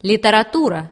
литература.